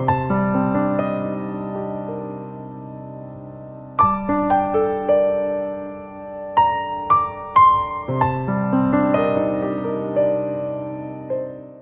you